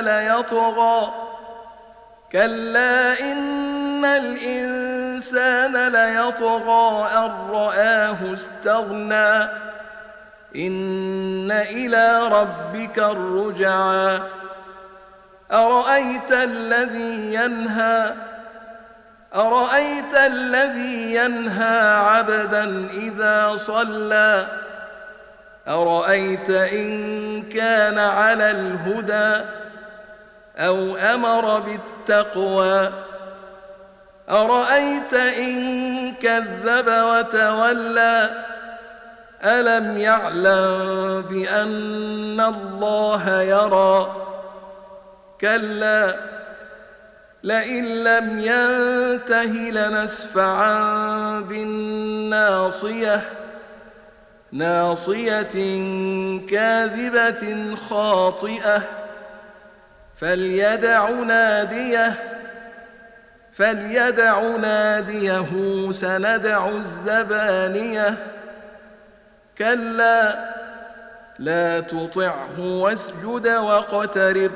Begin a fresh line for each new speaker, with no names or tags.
ليطغى. كلا إن الإنسان ليطغى أن رآه استغنى. إن إلى ربك الرجعى. أرأيت الذي ينهى؟ أرأيت الذي ينهى عبدا إذا صلى؟ أرأيت إن كان على الهدى أو أمر بالتقوى؟ أرأيت إن كذب وتولى؟ ألم يعلم بأن الله يرى؟ كلا لئن لم ينته لنسفعا بالناصية. ناصية كاذبة خاطئة فليدع ناديه فليدع ناديه سندع الزبانية. كلا لا تطعه واسجد واقترب.